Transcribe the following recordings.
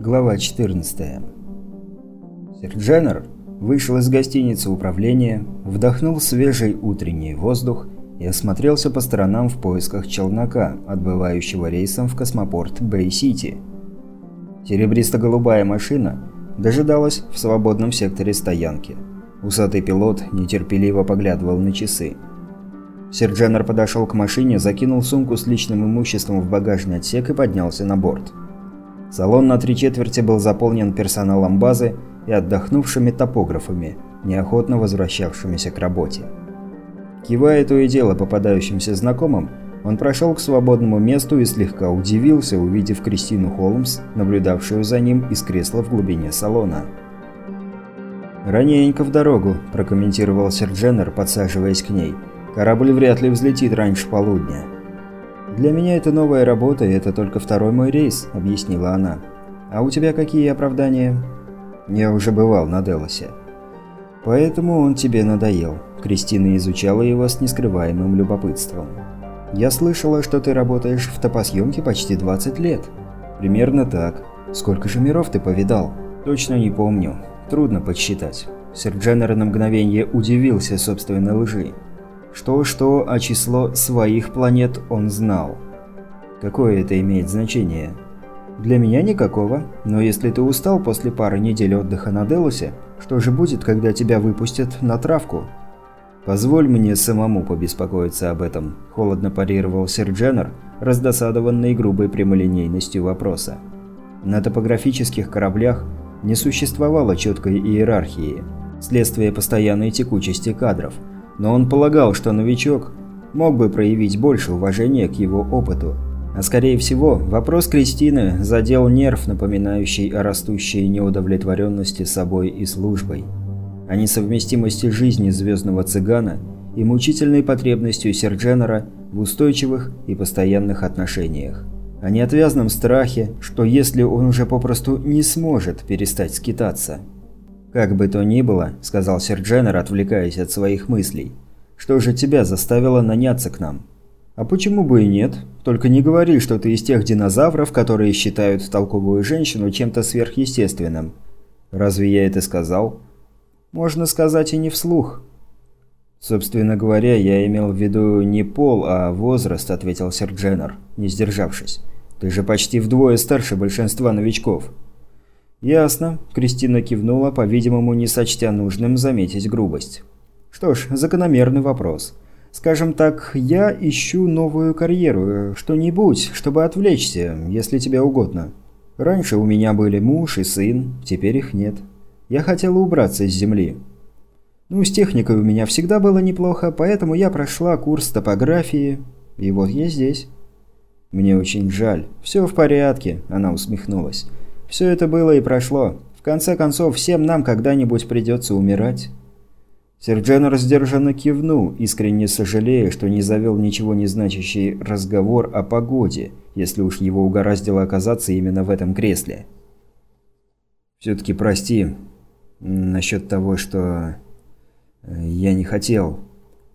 Глава 14. Сэр Дженнер вышел из гостиницы управления, вдохнул свежий утренний воздух и осмотрелся по сторонам в поисках челнока, отбывающего рейсом в космопорт Бэй-Сити. Серебристо-голубая машина дожидалась в свободном секторе стоянки. Усатый пилот нетерпеливо поглядывал на часы. Сэр Дженнер подошел к машине, закинул сумку с личным имуществом в багажный отсек и поднялся на борт. Салон на три четверти был заполнен персоналом базы и отдохнувшими топографами, неохотно возвращавшимися к работе. Кивая то и дело попадающимся знакомым, он прошел к свободному месту и слегка удивился, увидев Кристину Холмс, наблюдавшую за ним из кресла в глубине салона. «Раненько в дорогу», – прокомментировал сэр Дженнер, подсаживаясь к ней. «Корабль вряд ли взлетит раньше полудня». «Для меня это новая работа, и это только второй мой рейс», – объяснила она. «А у тебя какие оправдания?» «Я уже бывал на Делосе». «Поэтому он тебе надоел». Кристина изучала его с нескрываемым любопытством. «Я слышала, что ты работаешь в топосъемке почти 20 лет». «Примерно так. Сколько же миров ты повидал?» «Точно не помню. Трудно подсчитать». Сэр Дженнер на мгновение удивился собственной лжи. Что-что, а число своих планет он знал. Какое это имеет значение? Для меня никакого, но если ты устал после пары недель отдыха на Делосе, что же будет, когда тебя выпустят на травку? Позволь мне самому побеспокоиться об этом, холодно парировал сэр Дженнер, раздосадованный грубой прямолинейностью вопроса. На топографических кораблях не существовало четкой иерархии, следствие постоянной текучести кадров – но он полагал, что новичок мог бы проявить больше уважения к его опыту. А скорее всего, вопрос Кристины задел нерв, напоминающий о растущей неудовлетворенности собой и службой, о несовместимости жизни звездного цыгана и мучительной потребностью Сердженера в устойчивых и постоянных отношениях, о неотвязном страхе, что если он уже попросту не сможет перестать скитаться – «Как бы то ни было», – сказал Сердженер, отвлекаясь от своих мыслей. «Что же тебя заставило наняться к нам?» «А почему бы и нет? Только не говори, что ты из тех динозавров, которые считают толковую женщину чем-то сверхъестественным». «Разве я это сказал?» «Можно сказать и не вслух». «Собственно говоря, я имел в виду не пол, а возраст», – ответил Сердженер, не сдержавшись. «Ты же почти вдвое старше большинства новичков». «Ясно», – Кристина кивнула, по-видимому, не сочтя нужным заметить грубость. «Что ж, закономерный вопрос. Скажем так, я ищу новую карьеру, что-нибудь, чтобы отвлечься, если тебе угодно. Раньше у меня были муж и сын, теперь их нет. Я хотела убраться из земли. Ну, с техникой у меня всегда было неплохо, поэтому я прошла курс топографии, и вот я здесь». «Мне очень жаль. Все в порядке», – она усмехнулась. Все это было и прошло. В конце концов, всем нам когда-нибудь придется умирать. Серджан раздержанно кивнул, искренне сожалея, что не завел ничего не значащий разговор о погоде, если уж его угораздило оказаться именно в этом кресле. «Все-таки прости насчет того, что... Э, я не хотел.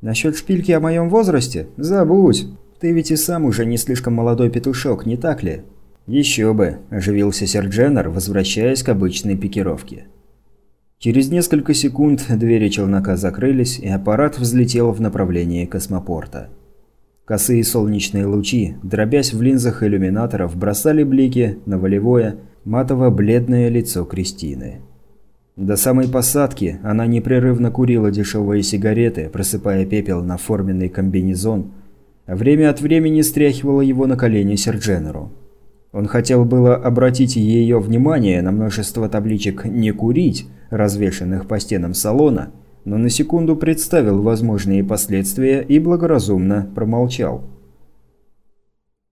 Насчет шпильки о моем возрасте? Забудь. Ты ведь и сам уже не слишком молодой петушок, не так ли?» «Еще бы», – оживился Сердженер, возвращаясь к обычной пикировке. Через несколько секунд двери челнока закрылись, и аппарат взлетел в направлении космопорта. Косые солнечные лучи, дробясь в линзах иллюминаторов, бросали блики на волевое, матово-бледное лицо Кристины. До самой посадки она непрерывно курила дешевые сигареты, просыпая пепел на форменный комбинезон, а время от времени стряхивала его на колени Сердженеру. Он хотел было обратить ее внимание на множество табличек «Не курить», развешанных по стенам салона, но на секунду представил возможные последствия и благоразумно промолчал.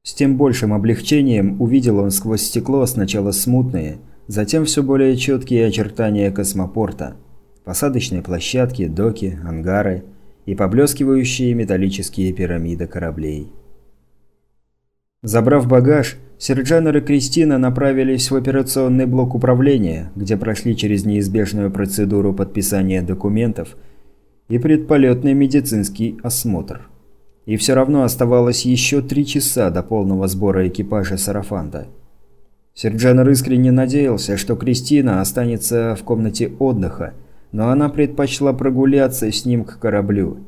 С тем большим облегчением увидел он сквозь стекло сначала смутные, затем все более четкие очертания космопорта, посадочные площадки, доки, ангары и поблескивающие металлические пирамиды кораблей. Забрав багаж, Серджанер и Кристина направились в операционный блок управления, где прошли через неизбежную процедуру подписания документов и предполетный медицинский осмотр. И все равно оставалось еще три часа до полного сбора экипажа Сарафанда. Серджанер искренне надеялся, что Кристина останется в комнате отдыха, но она предпочла прогуляться с ним к кораблю.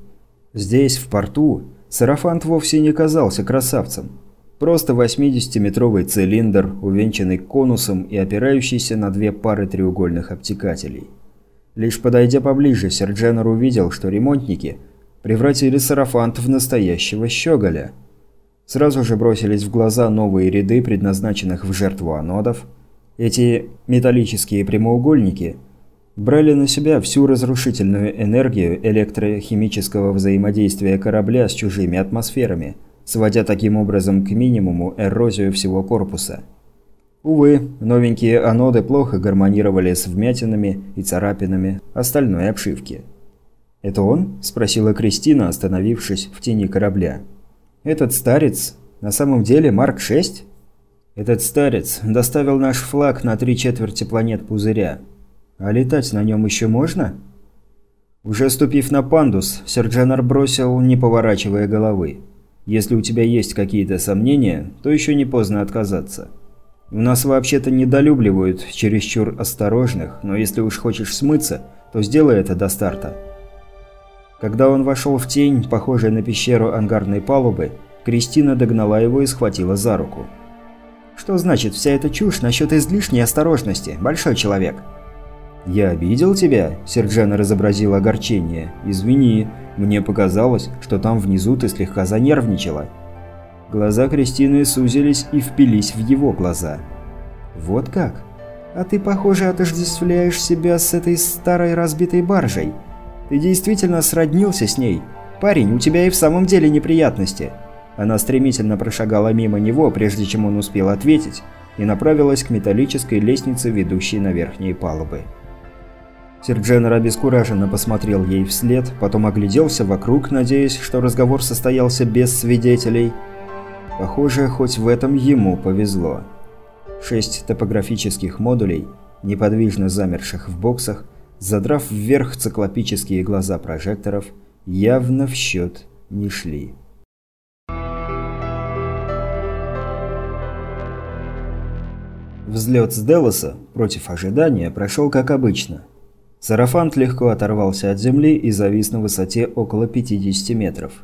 Здесь, в порту, Сарафант вовсе не казался красавцем. Просто 80-метровый цилиндр, увенчанный конусом и опирающийся на две пары треугольных обтекателей. Лишь подойдя поближе, Серджанер увидел, что ремонтники превратили Сарафант в настоящего щеголя – Сразу же бросились в глаза новые ряды, предназначенных в жертву анодов. Эти металлические прямоугольники брали на себя всю разрушительную энергию электрохимического взаимодействия корабля с чужими атмосферами, сводя таким образом к минимуму эрозию всего корпуса. Увы, новенькие аноды плохо гармонировали с вмятинами и царапинами остальной обшивки. «Это он?» – спросила Кристина, остановившись в тени корабля. Этот старец на самом деле Марк-6? Этот старец доставил наш флаг на три четверти планет Пузыря. А летать на нем еще можно? Уже ступив на пандус, Серджанар бросил, не поворачивая головы. Если у тебя есть какие-то сомнения, то еще не поздно отказаться. У нас вообще-то недолюбливают чересчур осторожных, но если уж хочешь смыться, то сделай это до старта. Когда он вошел в тень, похожую на пещеру ангарной палубы, Кристина догнала его и схватила за руку. «Что значит вся эта чушь насчет излишней осторожности, большой человек?» «Я обидел тебя?» – Серджана разобразил огорчение. «Извини, мне показалось, что там внизу ты слегка занервничала». Глаза Кристины сузились и впились в его глаза. «Вот как? А ты, похоже, отождествляешь себя с этой старой разбитой баржей. Ты действительно сроднился с ней. Парень, у тебя и в самом деле неприятности». Она стремительно прошагала мимо него, прежде чем он успел ответить, и направилась к металлической лестнице, ведущей на верхние палубы. Сердженер обескураженно посмотрел ей вслед, потом огляделся вокруг, надеясь, что разговор состоялся без свидетелей. Похоже, хоть в этом ему повезло. Шесть топографических модулей, неподвижно замерших в боксах, задрав вверх циклопические глаза прожекторов, явно в счет не шли. Взлет с Делоса, против ожидания, прошел как обычно. Сарафант легко оторвался от земли и завис на высоте около 50 метров.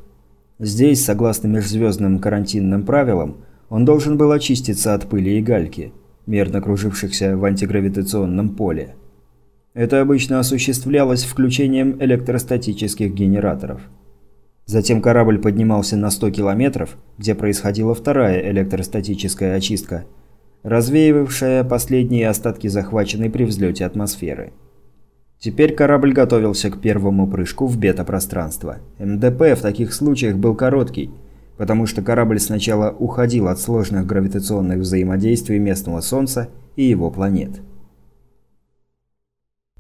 Здесь, согласно межзвездным карантинным правилам, он должен был очиститься от пыли и гальки, мерно кружившихся в антигравитационном поле. Это обычно осуществлялось включением электростатических генераторов. Затем корабль поднимался на 100 километров, где происходила вторая электростатическая очистка – развеивавшая последние остатки захваченной при взлете атмосферы. Теперь корабль готовился к первому прыжку в бета-пространство. МДП в таких случаях был короткий, потому что корабль сначала уходил от сложных гравитационных взаимодействий местного Солнца и его планет.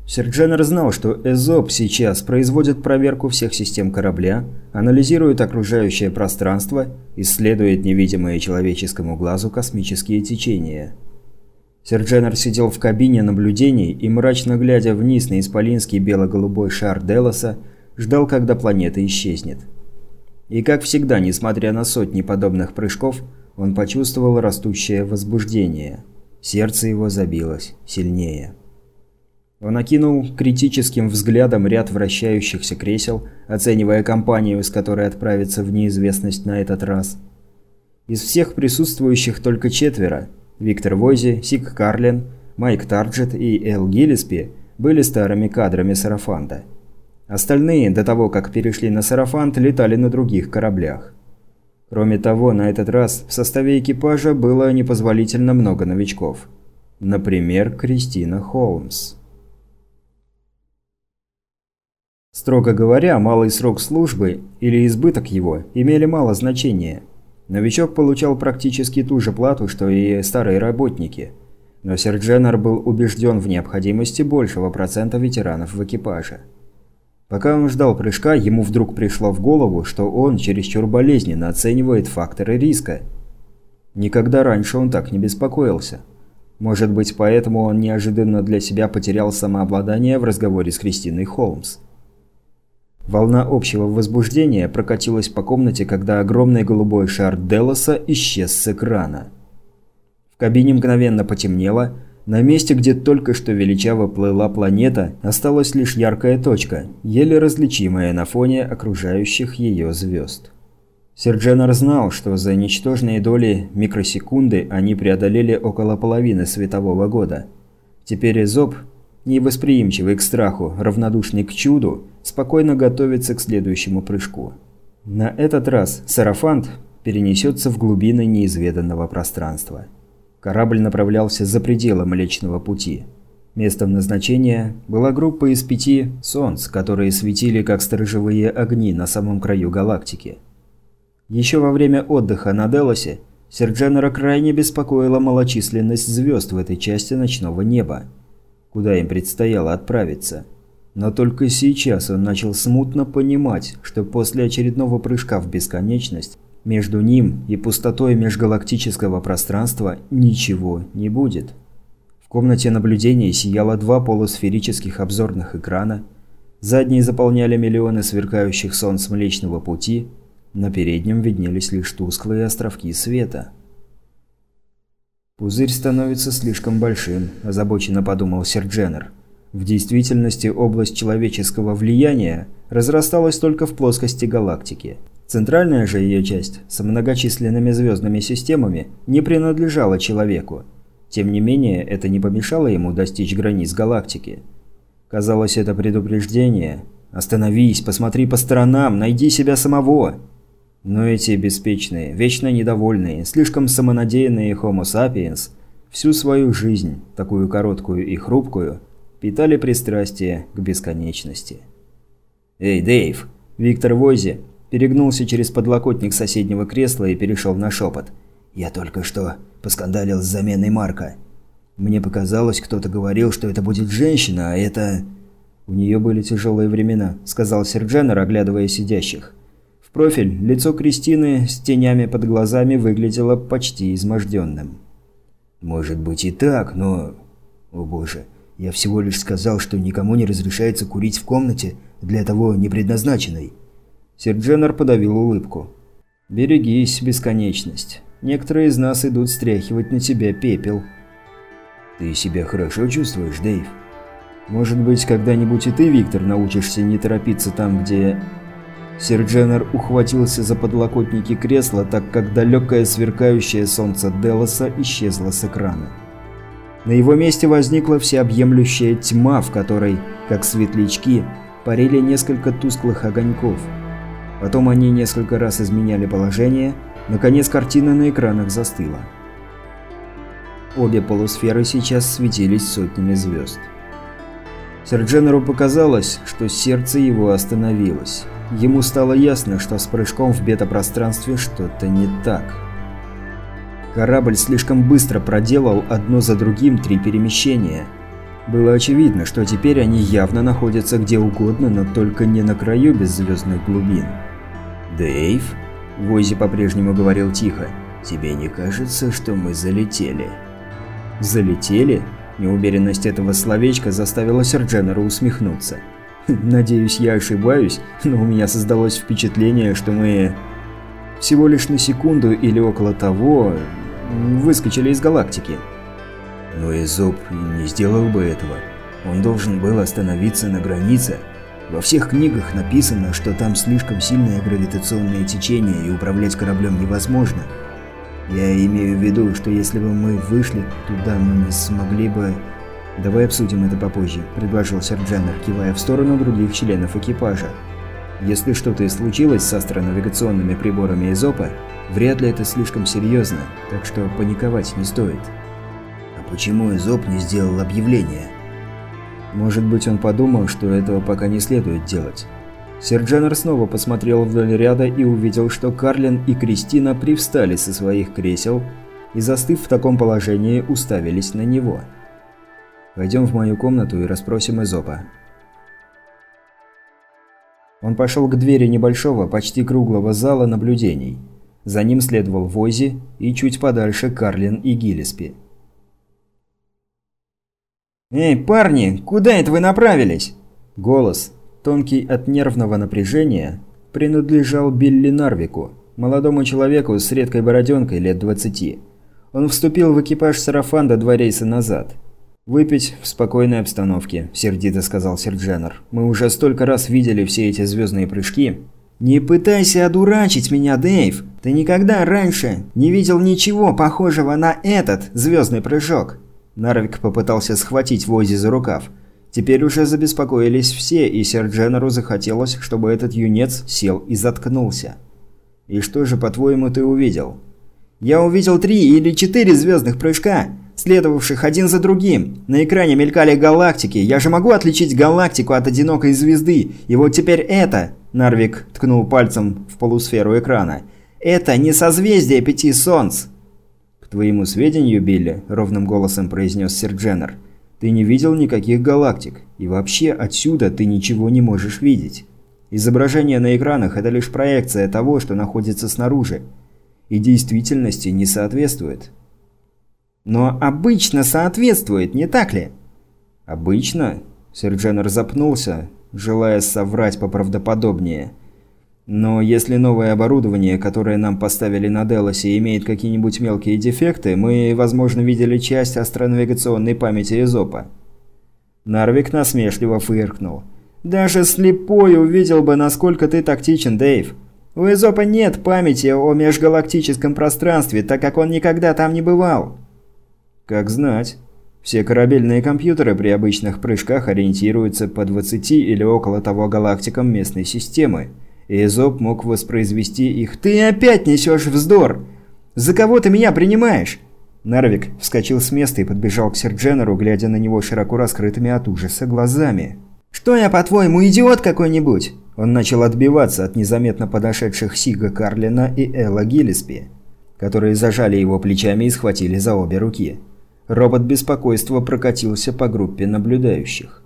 Сердженер знал, что Эзоп сейчас производит проверку всех систем корабля, анализирует окружающее пространство, исследует невидимые человеческому глазу космические течения. Сердженер сидел в кабине наблюдений и, мрачно глядя вниз на исполинский бело-голубой шар Делоса, ждал, когда планета исчезнет. И как всегда, несмотря на сотни подобных прыжков, он почувствовал растущее возбуждение. Сердце его забилось сильнее. Он окинул критическим взглядом ряд вращающихся кресел, оценивая компанию, с которой отправиться в неизвестность на этот раз. Из всех присутствующих только четверо – Виктор Вози, Сик Карлин, Майк Тарджет и Эл Гиллиспи – были старыми кадрами Сарафанта. Остальные, до того, как перешли на Сарафант, летали на других кораблях. Кроме того, на этот раз в составе экипажа было непозволительно много новичков. Например, Кристина Холмс. Строго говоря, малый срок службы или избыток его имели мало значения. Новичок получал практически ту же плату, что и старые работники. Но Сердженер был убежден в необходимости большего процента ветеранов в экипаже. Пока он ждал прыжка, ему вдруг пришло в голову, что он чересчур болезненно оценивает факторы риска. Никогда раньше он так не беспокоился. Может быть, поэтому он неожиданно для себя потерял самообладание в разговоре с Кристиной Холмс. Волна общего возбуждения прокатилась по комнате, когда огромный голубой шар Делоса исчез с экрана. В кабине мгновенно потемнело, на месте, где только что величаво плыла планета, осталась лишь яркая точка, еле различимая на фоне окружающих ее звезд. Сердженер знал, что за ничтожные доли микросекунды они преодолели около половины светового года. Теперь Изоб, невосприимчивый к страху, равнодушный к чуду, спокойно готовится к следующему прыжку. На этот раз Сарафант перенесется в глубины неизведанного пространства. Корабль направлялся за пределы Млечного Пути. Местом назначения была группа из пяти солнц, которые светили как сторожевые огни на самом краю галактики. Еще во время отдыха на Делосе Серджанера крайне беспокоила малочисленность звезд в этой части ночного неба, куда им предстояло отправиться. Но только сейчас он начал смутно понимать, что после очередного прыжка в бесконечность между ним и пустотой межгалактического пространства ничего не будет. В комнате наблюдения сияло два полусферических обзорных экрана, задние заполняли миллионы сверкающих солнц Млечного Пути, на переднем виднелись лишь тусклые островки света. «Пузырь становится слишком большим», – озабоченно подумал Сердженер. В действительности область человеческого влияния разрасталась только в плоскости галактики – Центральная же ее часть с многочисленными звездными системами не принадлежала человеку. Тем не менее, это не помешало ему достичь границ галактики. Казалось, это предупреждение. «Остановись, посмотри по сторонам, найди себя самого!» Но эти беспечные, вечно недовольные, слишком самонадеянные Homo sapiens всю свою жизнь, такую короткую и хрупкую, питали пристрастие к бесконечности. «Эй, Дэйв!» Виктор Вози перегнулся через подлокотник соседнего кресла и перешел на шепот. «Я только что поскандалил с заменой Марка. Мне показалось, кто-то говорил, что это будет женщина, а это...» «У нее были тяжелые времена», – сказал Серджанер, оглядывая сидящих. Профиль лицо Кристины с тенями под глазами выглядело почти изможденным. «Может быть и так, но... О боже, я всего лишь сказал, что никому не разрешается курить в комнате, для того не предназначенной. Сердженер подавил улыбку. «Берегись, бесконечность. Некоторые из нас идут стряхивать на тебя пепел». «Ты себя хорошо чувствуешь, Дэйв?» «Может быть, когда-нибудь и ты, Виктор, научишься не торопиться там, где...» Сердженер ухватился за подлокотники кресла, так как далекое сверкающее солнце Делоса исчезло с экрана. На его месте возникла всеобъемлющая тьма, в которой, как светлячки, парили несколько тусклых огоньков – Потом они несколько раз изменяли положение, наконец картина на экранах застыла. Обе полусферы сейчас светились сотнями звезд. Сердженеру показалось, что сердце его остановилось. Ему стало ясно, что с прыжком в бета-пространстве что-то не так. Корабль слишком быстро проделал одно за другим три перемещения. Было очевидно, что теперь они явно находятся где угодно, но только не на краю беззвездных глубин. «Дэйв?» – Войзи по-прежнему говорил тихо. «Тебе не кажется, что мы залетели?» «Залетели?» Неуверенность этого словечка заставила Сердженера усмехнуться. «Надеюсь, я ошибаюсь, но у меня создалось впечатление, что мы всего лишь на секунду или около того выскочили из галактики». Но Эзоп не сделал бы этого. Он должен был остановиться на границе, во всех книгах написано, что там слишком сильное гравитационное течение и управлять кораблем невозможно. Я имею в виду, что если бы мы вышли туда, мы не смогли бы... «Давай обсудим это попозже», – предложил Серджанер, кивая в сторону других членов экипажа. «Если что-то и случилось с астронавигационными приборами Изопа, вряд ли это слишком серьезно, так что паниковать не стоит». «А почему Изоп не сделал объявление?» Может быть, он подумал, что этого пока не следует делать. Серджанер снова посмотрел вдоль ряда и увидел, что Карлин и Кристина привстали со своих кресел и, застыв в таком положении, уставились на него. «Пойдем в мою комнату и расспросим Эзопа». Он пошел к двери небольшого, почти круглого зала наблюдений. За ним следовал Вози и чуть подальше Карлин и Гиллеспи. «Эй, парни, куда это вы направились?» Голос, тонкий от нервного напряжения, принадлежал Билли Нарвику, молодому человеку с редкой бороденкой лет 20. Он вступил в экипаж Сарафанда два рейса назад. «Выпить в спокойной обстановке», – сердито сказал Сердженер. «Мы уже столько раз видели все эти звездные прыжки». «Не пытайся одурачить меня, Дэйв! Ты никогда раньше не видел ничего похожего на этот звездный прыжок!» Нарвик попытался схватить Вози за рукав. Теперь уже забеспокоились все, и Сердженеру захотелось, чтобы этот юнец сел и заткнулся. «И что же, по-твоему, ты увидел?» «Я увидел три или четыре звездных прыжка, следовавших один за другим. На экране мелькали галактики. Я же могу отличить галактику от одинокой звезды. И вот теперь это...» Нарвик ткнул пальцем в полусферу экрана. «Это не созвездие пяти солнц!» «К твоему сведению, Билли», — ровным голосом произнес сэр Дженнер, — «ты не видел никаких галактик, и вообще отсюда ты ничего не можешь видеть». Изображение на экранах – это лишь проекция того, что находится снаружи. И действительности не соответствует. Но обычно соответствует, не так ли? Обычно? Сэр Дженнер запнулся, желая соврать поправдоподобнее. Но если новое оборудование, которое нам поставили на Делосе, имеет какие-нибудь мелкие дефекты, мы, возможно, видели часть астронавигационной памяти Эзопа. Нарвик насмешливо фыркнул. Даже слепой увидел бы, насколько ты тактичен, Дэйв. У Эзопа нет памяти о межгалактическом пространстве, так как он никогда там не бывал. Как знать. Все корабельные компьютеры при обычных прыжках ориентируются по 20 или около того галактикам местной системы. И Эзоп мог воспроизвести их. «Ты опять несешь вздор! За кого ты меня принимаешь?» Нарвик вскочил с места и подбежал к Сердженеру, глядя на него широко раскрытыми от ужаса глазами. «Что я, по-твоему, идиот какой-нибудь?» Он начал отбиваться от незаметно подошедших Сига Карлина и Элла Гиллиспи, которые зажали его плечами и схватили за обе руки. Робот беспокойства прокатился по группе наблюдающих.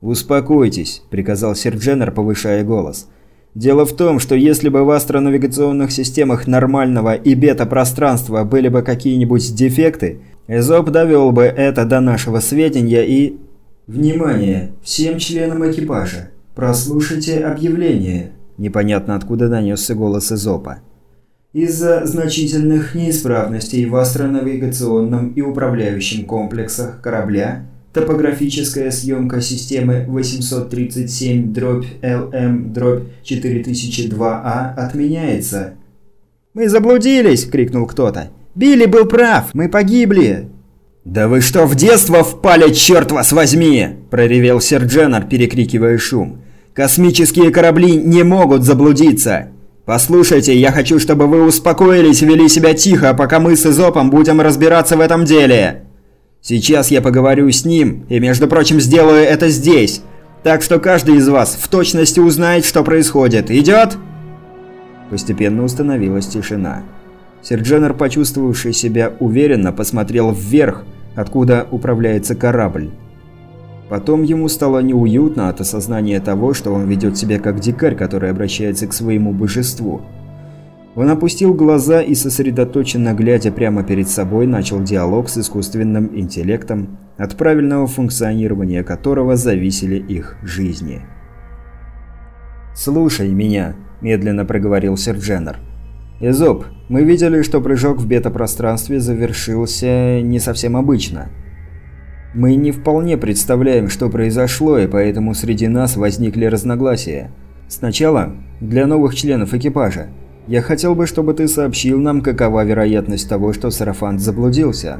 «Успокойтесь», – приказал Сердженер, повышая голос. «Дело в том, что если бы в астронавигационных системах нормального и бета-пространства были бы какие-нибудь дефекты, Эзоп довел бы это до нашего сведения и...» «Внимание! Всем членам экипажа! Прослушайте объявление!» Непонятно откуда донесся голос Изопа. Из-за значительных неисправностей в астронавигационном и управляющем комплексах корабля топографическая съемка системы 837-LM-4002А а отменяется. «Мы заблудились!» – крикнул кто-то. «Билли был прав! Мы погибли!» «Да вы что, в детство впали, черт вас возьми!» – проревел сэр Дженнер, перекрикивая шум. «Космические корабли не могут заблудиться! Послушайте, я хочу, чтобы вы успокоились и вели себя тихо, пока мы с Изопом будем разбираться в этом деле. Сейчас я поговорю с ним, и, между прочим, сделаю это здесь. Так что каждый из вас в точности узнает, что происходит. Идет?» Постепенно установилась тишина. Сэр Дженнер, почувствовавший себя уверенно, посмотрел вверх – откуда управляется корабль. Потом ему стало неуютно от осознания того, что он ведет себя как дикарь, который обращается к своему божеству. Он опустил глаза и, сосредоточенно глядя прямо перед собой, начал диалог с искусственным интеллектом, от правильного функционирования которого зависели их жизни. «Слушай меня», – медленно проговорил сэр Дженнер. «Эзоп, мы видели, что прыжок в бета-пространстве завершился не совсем обычно. Мы не вполне представляем, что произошло, и поэтому среди нас возникли разногласия. Сначала, для новых членов экипажа, я хотел бы, чтобы ты сообщил нам, какова вероятность того, что Сарафант заблудился».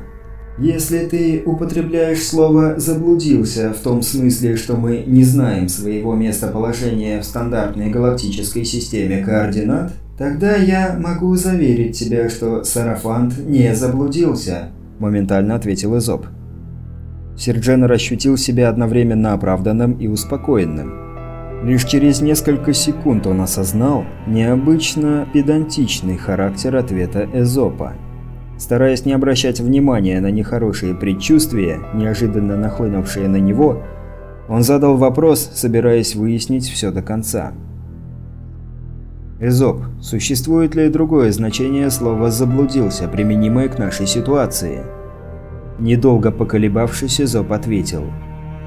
Если ты употребляешь слово «заблудился» в том смысле, что мы не знаем своего местоположения в стандартной галактической системе координат, «Тогда я могу заверить тебя, что Сарафант не заблудился», – моментально ответил Изоб. Сердженер ощутил себя одновременно оправданным и успокоенным. Лишь через несколько секунд он осознал необычно педантичный характер ответа Эзопа. Стараясь не обращать внимания на нехорошие предчувствия, неожиданно нахлынувшие на него, он задал вопрос, собираясь выяснить все до конца. Эзоп, существует ли другое значение слова «заблудился», применимое к нашей ситуации? Недолго поколебавшись, Эзоп ответил.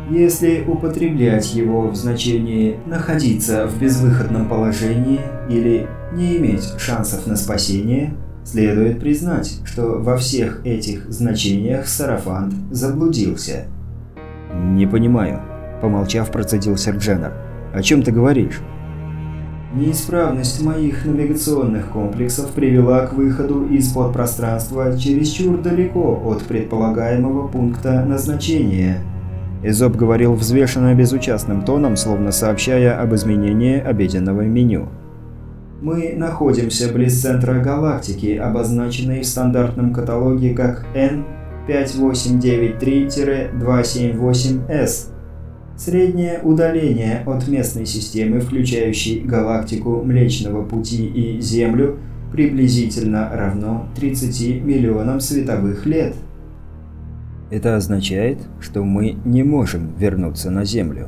Если употреблять его в значении «находиться в безвыходном положении» или «не иметь шансов на спасение», Следует признать, что во всех этих значениях Сарафант заблудился. «Не понимаю», – помолчав, процедил Сердженер. «О чем ты говоришь?» Неисправность моих навигационных комплексов привела к выходу из подпространства чересчур далеко от предполагаемого пункта назначения. Эзоп говорил взвешенно безучастным тоном, словно сообщая об изменении обеденного меню. Мы находимся близ центра галактики, обозначенной в стандартном каталоге как N5893-278S. Среднее удаление от местной системы, включающей галактику Млечного Пути и Землю, приблизительно равно 30 миллионам световых лет. Это означает, что мы не можем вернуться на Землю.